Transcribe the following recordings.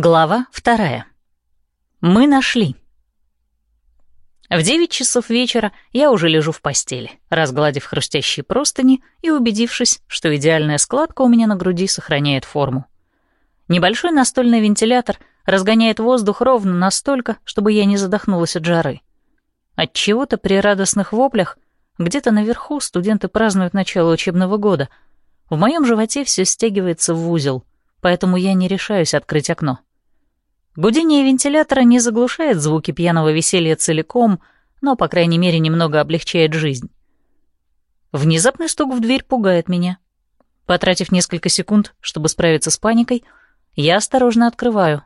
Глава вторая. Мы нашли. В девять часов вечера я уже лежу в постели, разгладив хрустящие простыни и убедившись, что идеальная складка у меня на груди сохраняет форму. Небольшой настольный вентилятор разгоняет воздух ровно настолько, чтобы я не задохнулась от жары. От чего-то при радостных воплях где-то наверху студенты празднуют начало учебного года. В моем животе все стягивается в узел, поэтому я не решаюсь открыть окно. Гудение вентилятора не заглушает звуки пьяного веселья целиком, но, по крайней мере, немного облегчает жизнь. Внезапный стук в дверь пугает меня. Потратив несколько секунд, чтобы справиться с паникой, я осторожно открываю.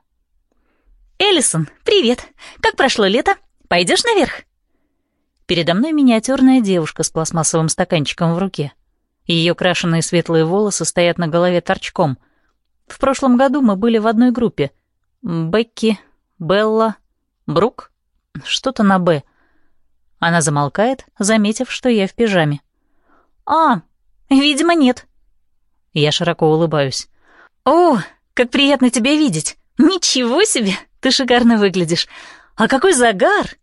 «Эллисон, привет! Как прошло лето? Пойдешь наверх?» Передо мной миниатюрная девушка с пластмассовым стаканчиком в руке. Ее крашеные светлые волосы стоят на голове торчком. В прошлом году мы были в одной группе — Бекки, Белла, Брук, что-то на «Б». Она замолкает, заметив, что я в пижаме. «А, видимо, нет». Я широко улыбаюсь. «О, как приятно тебя видеть! Ничего себе, ты шикарно выглядишь! А какой загар!»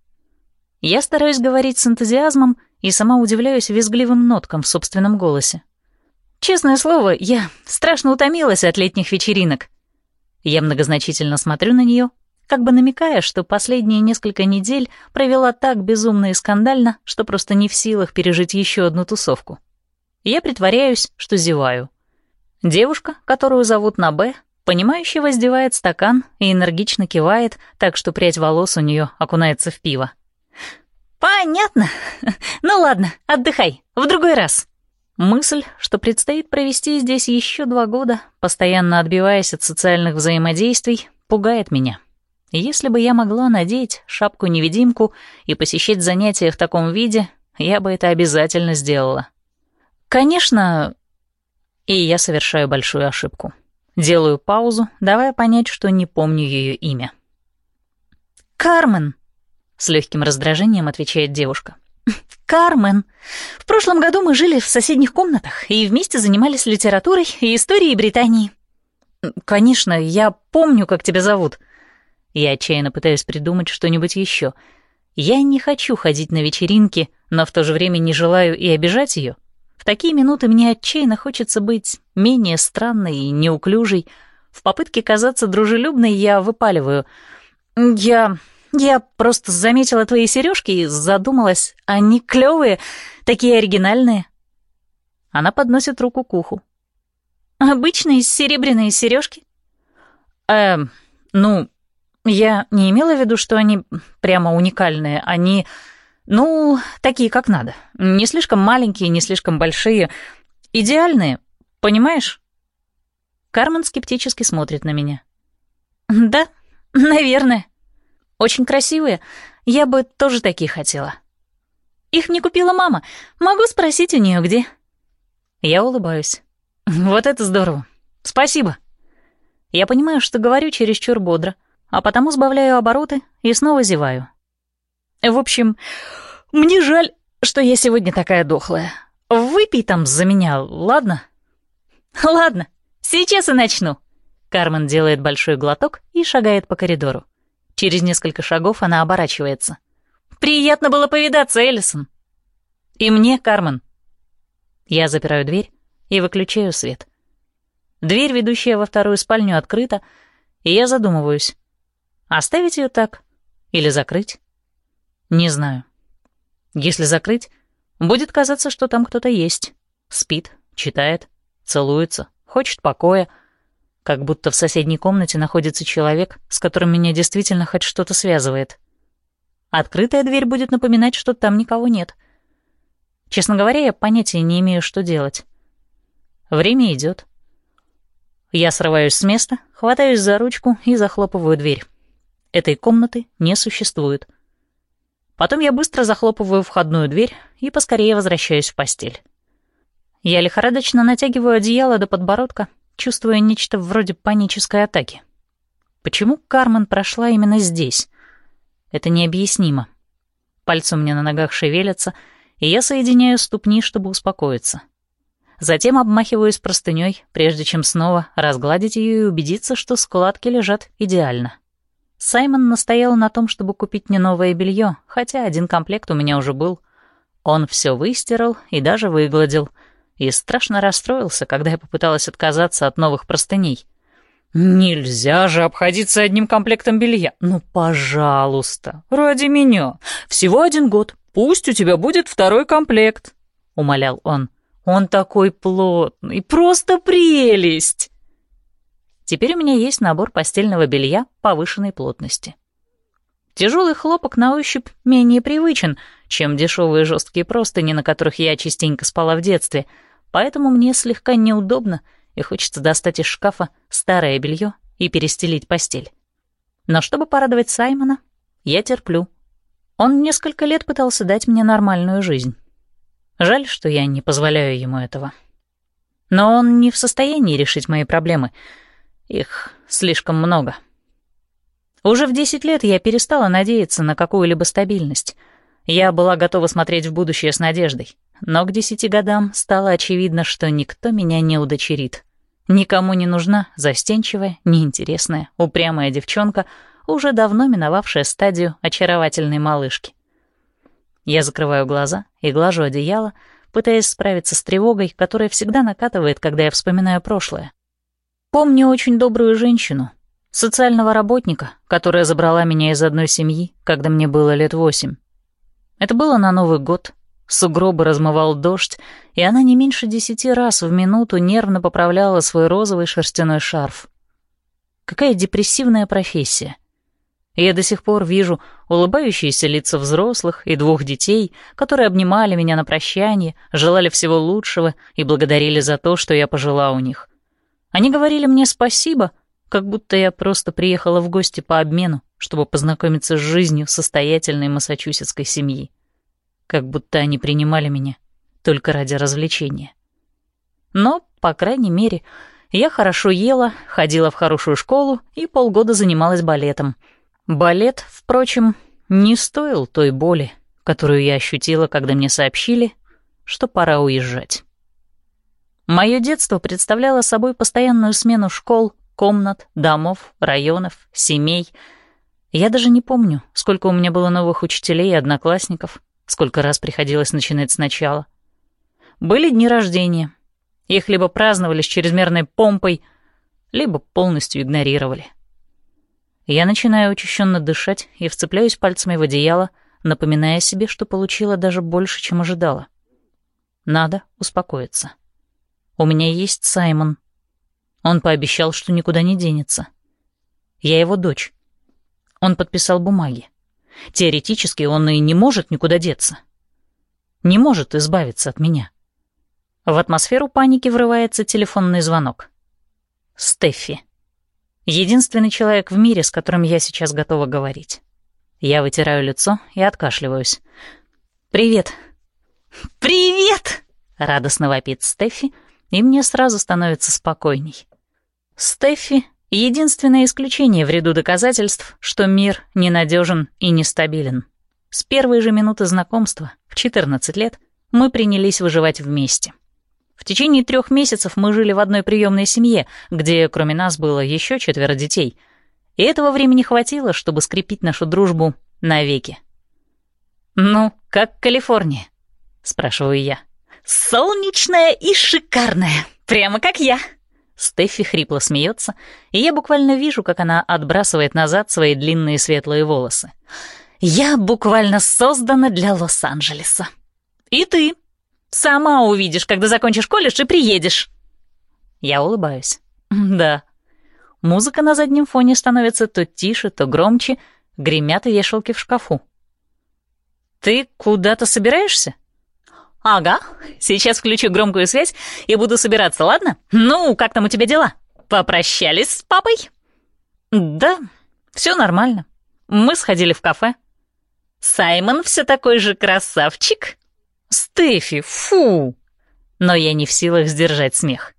Я стараюсь говорить с энтузиазмом и сама удивляюсь визгливым ноткам в собственном голосе. Честное слово, я страшно утомилась от летних вечеринок. Я многозначительно смотрю на нее, как бы намекая, что последние несколько недель провела так безумно и скандально, что просто не в силах пережить еще одну тусовку. Я притворяюсь, что зеваю. Девушка, которую зовут на «Б», понимающе воздевает стакан и энергично кивает, так что прядь волос у нее окунается в пиво. «Понятно. Ну ладно, отдыхай. В другой раз». Мысль, что предстоит провести здесь еще два года, постоянно отбиваясь от социальных взаимодействий, пугает меня. Если бы я могла надеть шапку-невидимку и посещать занятия в таком виде, я бы это обязательно сделала. Конечно, и я совершаю большую ошибку. Делаю паузу, давая понять, что не помню ее имя. «Кармен», — с легким раздражением отвечает девушка. Кармен. В прошлом году мы жили в соседних комнатах и вместе занимались литературой и историей Британии. Конечно, я помню, как тебя зовут. Я отчаянно пытаюсь придумать что-нибудь еще. Я не хочу ходить на вечеринки, но в то же время не желаю и обижать ее. В такие минуты мне отчаянно хочется быть менее странной и неуклюжей. В попытке казаться дружелюбной я выпаливаю. Я я просто заметила твои сережки и задумалась, они клевые, такие оригинальные. Она подносит руку к уху. Обычные серебряные сережки? Эм, ну, я не имела в виду, что они прямо уникальные. Они, ну, такие как надо. Не слишком маленькие, не слишком большие. Идеальные, понимаешь? Кармен скептически смотрит на меня. Да, наверное. Очень красивые. Я бы тоже такие хотела. Их мне купила мама. Могу спросить у нее где. Я улыбаюсь. Вот это здорово. Спасибо. Я понимаю, что говорю чересчур бодро, а потому сбавляю обороты и снова зеваю. В общем, мне жаль, что я сегодня такая дохлая. Выпей там за меня, ладно? Ладно, сейчас и начну. Кармен делает большой глоток и шагает по коридору. Через несколько шагов она оборачивается. «Приятно было повидаться, Эллисон!» «И мне, Кармен!» Я запираю дверь и выключаю свет. Дверь, ведущая во вторую спальню, открыта, и я задумываюсь, оставить ее так или закрыть? Не знаю. Если закрыть, будет казаться, что там кто-то есть. Спит, читает, целуется, хочет покоя — как будто в соседней комнате находится человек, с которым меня действительно хоть что-то связывает. Открытая дверь будет напоминать, что там никого нет. Честно говоря, я понятия не имею, что делать. Время идет. Я срываюсь с места, хватаюсь за ручку и захлопываю дверь. Этой комнаты не существует. Потом я быстро захлопываю входную дверь и поскорее возвращаюсь в постель. Я лихорадочно натягиваю одеяло до подбородка, чувствуя нечто вроде панической атаки. Почему Кармен прошла именно здесь? Это необъяснимо. Пальцы у меня на ногах шевелятся, и я соединяю ступни, чтобы успокоиться. Затем обмахиваюсь простыней, прежде чем снова разгладить ее и убедиться, что складки лежат идеально. Саймон настоял на том, чтобы купить мне новое белье, хотя один комплект у меня уже был. Он все выстирал и даже выгладил, и страшно расстроился, когда я попыталась отказаться от новых простыней. «Нельзя же обходиться одним комплектом белья. Ну, пожалуйста, ради меня. Всего один год. Пусть у тебя будет второй комплект», — умолял он. «Он такой плотный, просто прелесть!» Теперь у меня есть набор постельного белья повышенной плотности. Тяжелый хлопок на ощупь менее привычен, чем дешевые жесткие простыни, на которых я частенько спала в детстве, поэтому мне слегка неудобно и хочется достать из шкафа старое белье и перестелить постель. Но чтобы порадовать Саймона, я терплю. Он несколько лет пытался дать мне нормальную жизнь. Жаль, что я не позволяю ему этого. Но он не в состоянии решить мои проблемы — их слишком много. Уже в 10 лет я перестала надеяться на какую-либо стабильность. Я была готова смотреть в будущее с надеждой. Но к десяти годам стало очевидно, что никто меня не удочерит. Никому не нужна застенчивая, неинтересная, упрямая девчонка, уже давно миновавшая стадию очаровательной малышки. Я закрываю глаза и глажу одеяло, пытаясь справиться с тревогой, которая всегда накатывает, когда я вспоминаю прошлое. Помню очень добрую женщину, социального работника, которая забрала меня из одной семьи, когда мне было лет восемь. Это было на Новый год. Сугробы размывал дождь, и она не меньше десяти раз в минуту нервно поправляла свой розовый шерстяной шарф. Какая депрессивная профессия. Я до сих пор вижу улыбающиеся лица взрослых и двух детей, которые обнимали меня на прощание, желали всего лучшего и благодарили за то, что я пожила у них. Они говорили мне спасибо, как будто я просто приехала в гости по обмену, чтобы познакомиться с жизнью состоятельной массачусетской семьи. Как будто они принимали меня только ради развлечения. Но, по крайней мере, я хорошо ела, ходила в хорошую школу и полгода занималась балетом. Балет, впрочем, не стоил той боли, которую я ощутила, когда мне сообщили, что пора уезжать. Мое детство представляло собой постоянную смену школ, комнат, домов, районов, семей. Я даже не помню, сколько у меня было новых учителей и одноклассников, сколько раз приходилось начинать сначала. Были дни рождения. Их либо праздновали с чрезмерной помпой, либо полностью игнорировали. Я начинаю учащенно дышать и вцепляюсь пальцами в одеяло, напоминая себе, что получила даже больше, чем ожидала. Надо успокоиться. У меня есть Саймон. Он пообещал, что никуда не денется. Я его дочь. Он подписал бумаги. Теоретически он и не может никуда деться. Не может избавиться от меня. В атмосферу паники врывается телефонный звонок. Стеффи. Единственный человек в мире, с которым я сейчас готова говорить. Я вытираю лицо и откашливаюсь. «Привет». «Привет!» — радостно вопит Стеффи, и мне сразу становится спокойней. Стеффи — единственное исключение в ряду доказательств, что мир ненадежен и нестабилен. С первой же минуты знакомства, в 14 лет, мы принялись выживать вместе. В течение трех месяцев мы жили в одной приемной семье, где кроме нас было еще четверо детей, и этого времени хватило, чтобы скрепить нашу дружбу навеки. «Ну, как Калифорния?» — спрашиваю я. «Солнечная и шикарная, прямо как я!» Стеффи хрипло смеется, и я буквально вижу, как она отбрасывает назад свои длинные светлые волосы. «Я буквально создана для Лос-Анджелеса. И ты. Сама увидишь, когда закончишь колледж и приедешь». Я улыбаюсь. «Да». Музыка на заднем фоне становится то тише, то громче, гремят вешалки в шкафу. «Ты куда-то собираешься?» «Ага, сейчас включу громкую связь и буду собираться, ладно? Ну, как там у тебя дела? Попрощались с папой?» «Да, все нормально. Мы сходили в кафе». «Саймон все такой же красавчик?» «Стефи, фу!» Но я не в силах сдержать смех.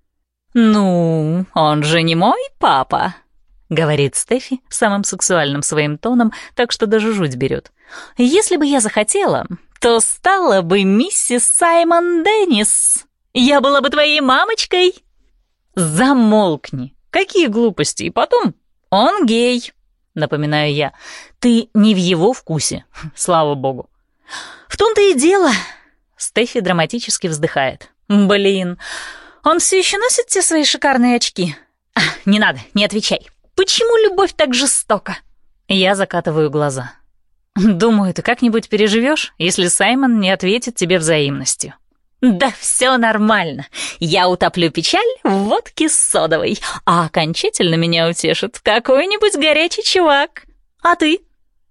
«Ну, он же не мой папа», — говорит Стефи самым сексуальным своим тоном, так что даже жуть берет. «Если бы я захотела, то стала бы миссис Саймон Деннис. Я была бы твоей мамочкой!» «Замолкни! Какие глупости! И потом, он гей!» Напоминаю я. «Ты не в его вкусе, слава богу!» «В том-то и дело!» Стефи драматически вздыхает. «Блин, он все еще носит те свои шикарные очки?» а, «Не надо, не отвечай. Почему любовь так жестока?» Я закатываю глаза. «Думаю, ты как-нибудь переживешь, если Саймон не ответит тебе взаимностью». «Да все нормально. Я утоплю печаль в водке содовой, а окончательно меня утешит какой-нибудь горячий чувак. А ты?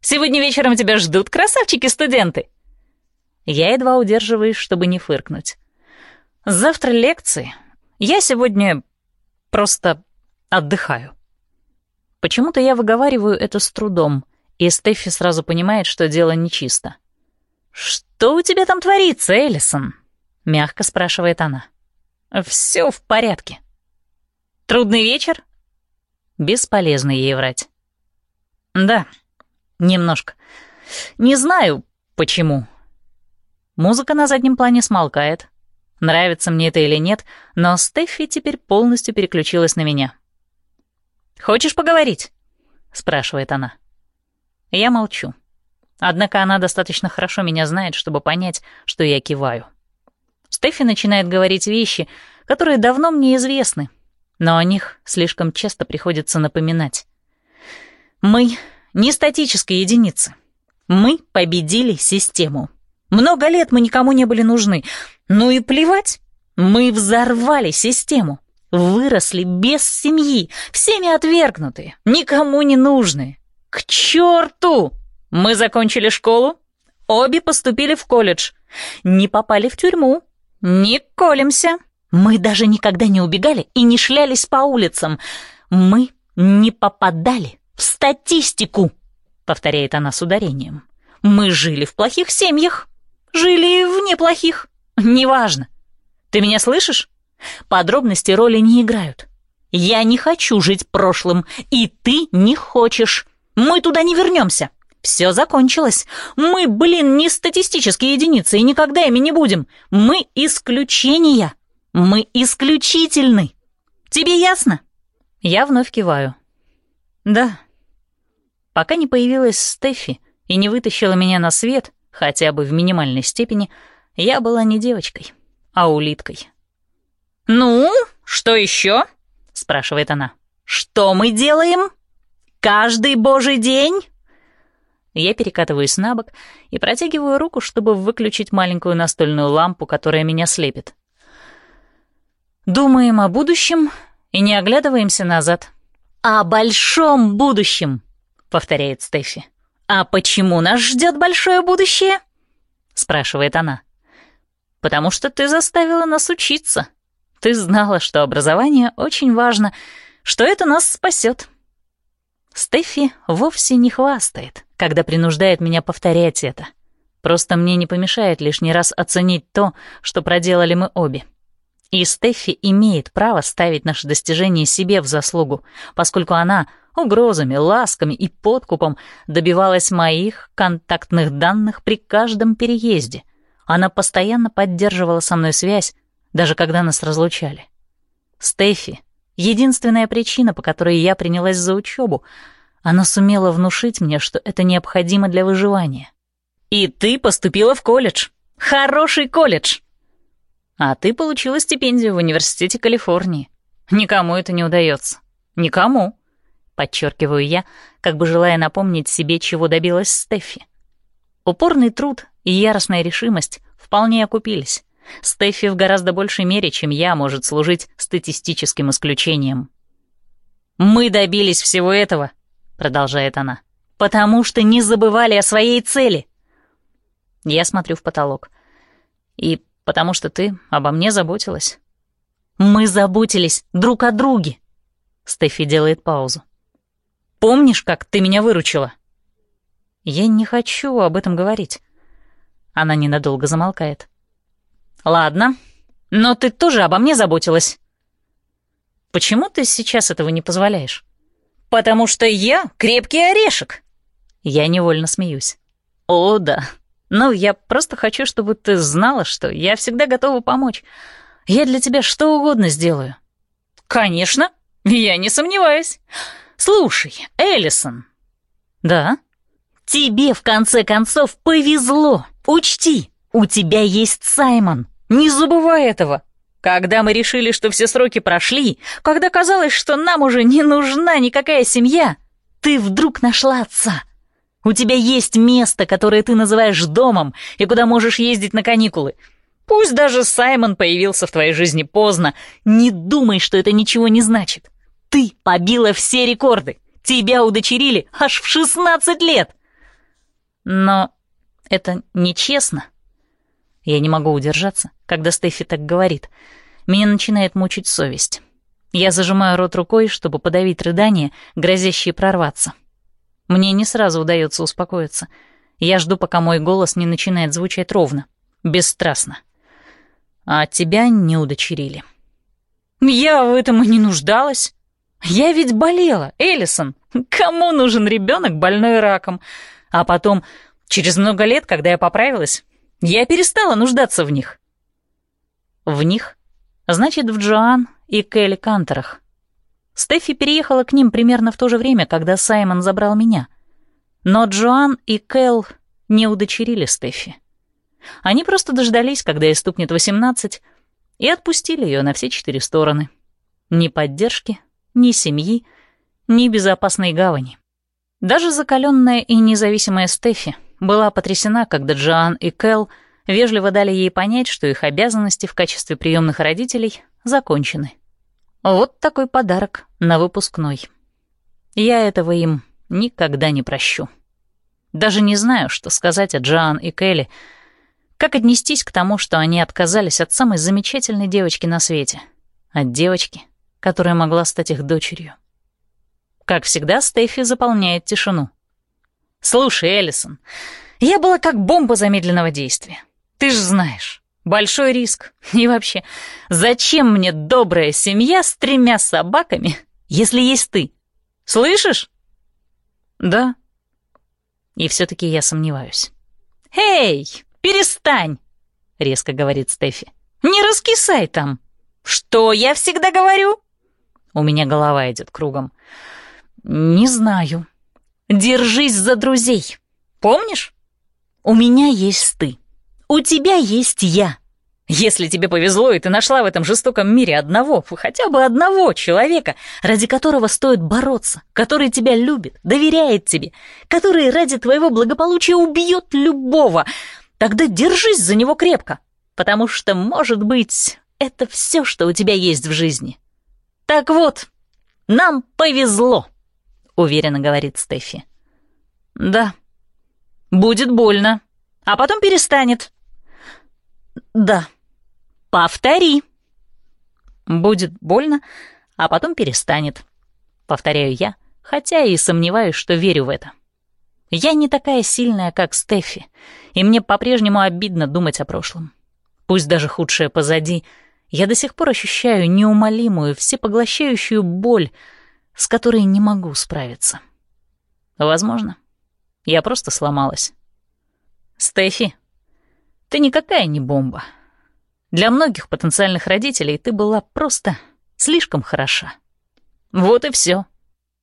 Сегодня вечером тебя ждут красавчики-студенты». Я едва удерживаюсь, чтобы не фыркнуть. Завтра лекции. Я сегодня просто отдыхаю. Почему-то я выговариваю это с трудом, и Стеффи сразу понимает, что дело нечисто. «Что у тебя там творится, Эллисон?» — мягко спрашивает она. «Все в порядке. Трудный вечер?» Бесполезно ей врать. «Да, немножко. Не знаю, почему». Музыка на заднем плане смолкает. Нравится мне это или нет, но Стеффи теперь полностью переключилась на меня. «Хочешь поговорить?» — спрашивает она. Я молчу. Однако она достаточно хорошо меня знает, чтобы понять, что я киваю. Стефи начинает говорить вещи, которые давно мне известны, но о них слишком часто приходится напоминать. Мы не статические единицы. Мы победили систему. Много лет мы никому не были нужны. Ну и плевать. Мы взорвали систему. Выросли без семьи, всеми отвергнутые, никому не нужные. К черту! Мы закончили школу, обе поступили в колледж, не попали в тюрьму, не колемся. Мы даже никогда не убегали и не шлялись по улицам. Мы не попадали в статистику, повторяет она с ударением. Мы жили в плохих семьях. Жили в неплохих. Неважно. Ты меня слышишь? Подробности роли не играют. Я не хочу жить прошлым, и ты не хочешь. Мы туда не вернемся. Все закончилось. Мы, блин, не статистические единицы и никогда ими не будем. Мы исключения. Мы исключительны. Тебе ясно? Я вновь киваю. Да. Пока не появилась Стефи и не вытащила меня на свет, хотя бы в минимальной степени, я была не девочкой, а улиткой. «Ну, что еще?» — спрашивает она. «Что мы делаем? Каждый божий день?» Я перекатываюсь на бок и протягиваю руку, чтобы выключить маленькую настольную лампу, которая меня слепит. Думаем о будущем и не оглядываемся назад. «О большом будущем», — повторяет Стефи. «А почему нас ждет большое будущее?» — спрашивает она. «Потому что ты заставила нас учиться. Ты знала, что образование очень важно, что это нас спасет». Стефи вовсе не хвастает, когда принуждает меня повторять это. Просто мне не помешает лишний раз оценить то, что проделали мы обе. И Стефи имеет право ставить наши достижения себе в заслугу, поскольку она угрозами, ласками и подкупом добивалась моих контактных данных при каждом переезде. Она постоянно поддерживала со мной связь, даже когда нас разлучали. Стефи — единственная причина, по которой я принялась за учебу. Она сумела внушить мне, что это необходимо для выживания. «И ты поступила в колледж. Хороший колледж!» А ты получила стипендию в Университете Калифорнии. Никому это не удается. Никому. Подчеркиваю я, как бы желая напомнить себе, чего добилась Стефи. Упорный труд и яростная решимость вполне окупились. Стефи в гораздо большей мере, чем я, может служить статистическим исключением. «Мы добились всего этого», — продолжает она, «потому что не забывали о своей цели». Я смотрю в потолок. И потому что ты обо мне заботилась». «Мы заботились друг о друге». Стефи делает паузу. «Помнишь, как ты меня выручила?» «Я не хочу об этом говорить». Она ненадолго замолкает. «Ладно, но ты тоже обо мне заботилась». «Почему ты сейчас этого не позволяешь?» «Потому что я крепкий орешек». Я невольно смеюсь. «О, да, ну, я просто хочу, чтобы ты знала, что я всегда готова помочь. Я для тебя что угодно сделаю». «Конечно, я не сомневаюсь. Слушай, Эллисон». «Да?» «Тебе, в конце концов, повезло. Учти, у тебя есть Саймон. Не забывай этого. Когда мы решили, что все сроки прошли, когда казалось, что нам уже не нужна никакая семья, ты вдруг нашла отца. У тебя есть место, которое ты называешь домом, и куда можешь ездить на каникулы. Пусть даже Саймон появился в твоей жизни поздно, не думай, что это ничего не значит. Ты побила все рекорды. Тебя удочерили аж в 16 лет. Но это нечестно. Я не могу удержаться, когда Стефи так говорит. Меня начинает мучить совесть. Я зажимаю рот рукой, чтобы подавить рыдания, грозящие прорваться. Мне не сразу удается успокоиться. Я жду, пока мой голос не начинает звучать ровно, бесстрастно. А тебя не удочерили. Я в этом и не нуждалась. Я ведь болела, Эллисон. Кому нужен ребенок больной раком? А потом, через много лет, когда я поправилась, я перестала нуждаться в них. В них? Значит, в Джоан и Келли Кантерах. Стефи переехала к ним примерно в то же время, когда Саймон забрал меня. Но Джоан и Кэл не удочерили Стефи. Они просто дождались, когда ей стукнет 18, и отпустили ее на все четыре стороны. Ни поддержки, ни семьи, ни безопасной гавани. Даже закаленная и независимая Стефи была потрясена, когда Джоан и Кэл вежливо дали ей понять, что их обязанности в качестве приемных родителей закончены. Вот такой подарок на выпускной. Я этого им никогда не прощу. Даже не знаю, что сказать о Джоан и Келли, как отнестись к тому, что они отказались от самой замечательной девочки на свете, от девочки, которая могла стать их дочерью. Как всегда, Стефи заполняет тишину. «Слушай, Эллисон, я была как бомба замедленного действия. Ты же знаешь, большой риск. И вообще, зачем мне добрая семья с тремя собаками, если есть ты? Слышишь?» «Да». И все-таки я сомневаюсь. «Эй, перестань!» — резко говорит Стефи. «Не раскисай там!» «Что я всегда говорю?» У меня голова идет кругом. «Не знаю. Держись за друзей. Помнишь? У меня есть ты. У тебя есть я. Если тебе повезло, и ты нашла в этом жестоком мире одного, хотя бы одного человека, ради которого стоит бороться, который тебя любит, доверяет тебе, который ради твоего благополучия убьет любого, тогда держись за него крепко, потому что, может быть, это все, что у тебя есть в жизни. Так вот, нам повезло уверенно говорит Стефи. Да. Будет больно, а потом перестанет. Да. Повтори. Будет больно, а потом перестанет. Повторяю я, хотя и сомневаюсь, что верю в это. Я не такая сильная, как Стефи, и мне по-прежнему обидно думать о прошлом. Пусть даже худшее позади, я до сих пор ощущаю неумолимую, всепоглощающую боль, с которой не могу справиться. Возможно, я просто сломалась. Стефи, ты никакая не бомба. Для многих потенциальных родителей ты была просто слишком хороша. Вот и все.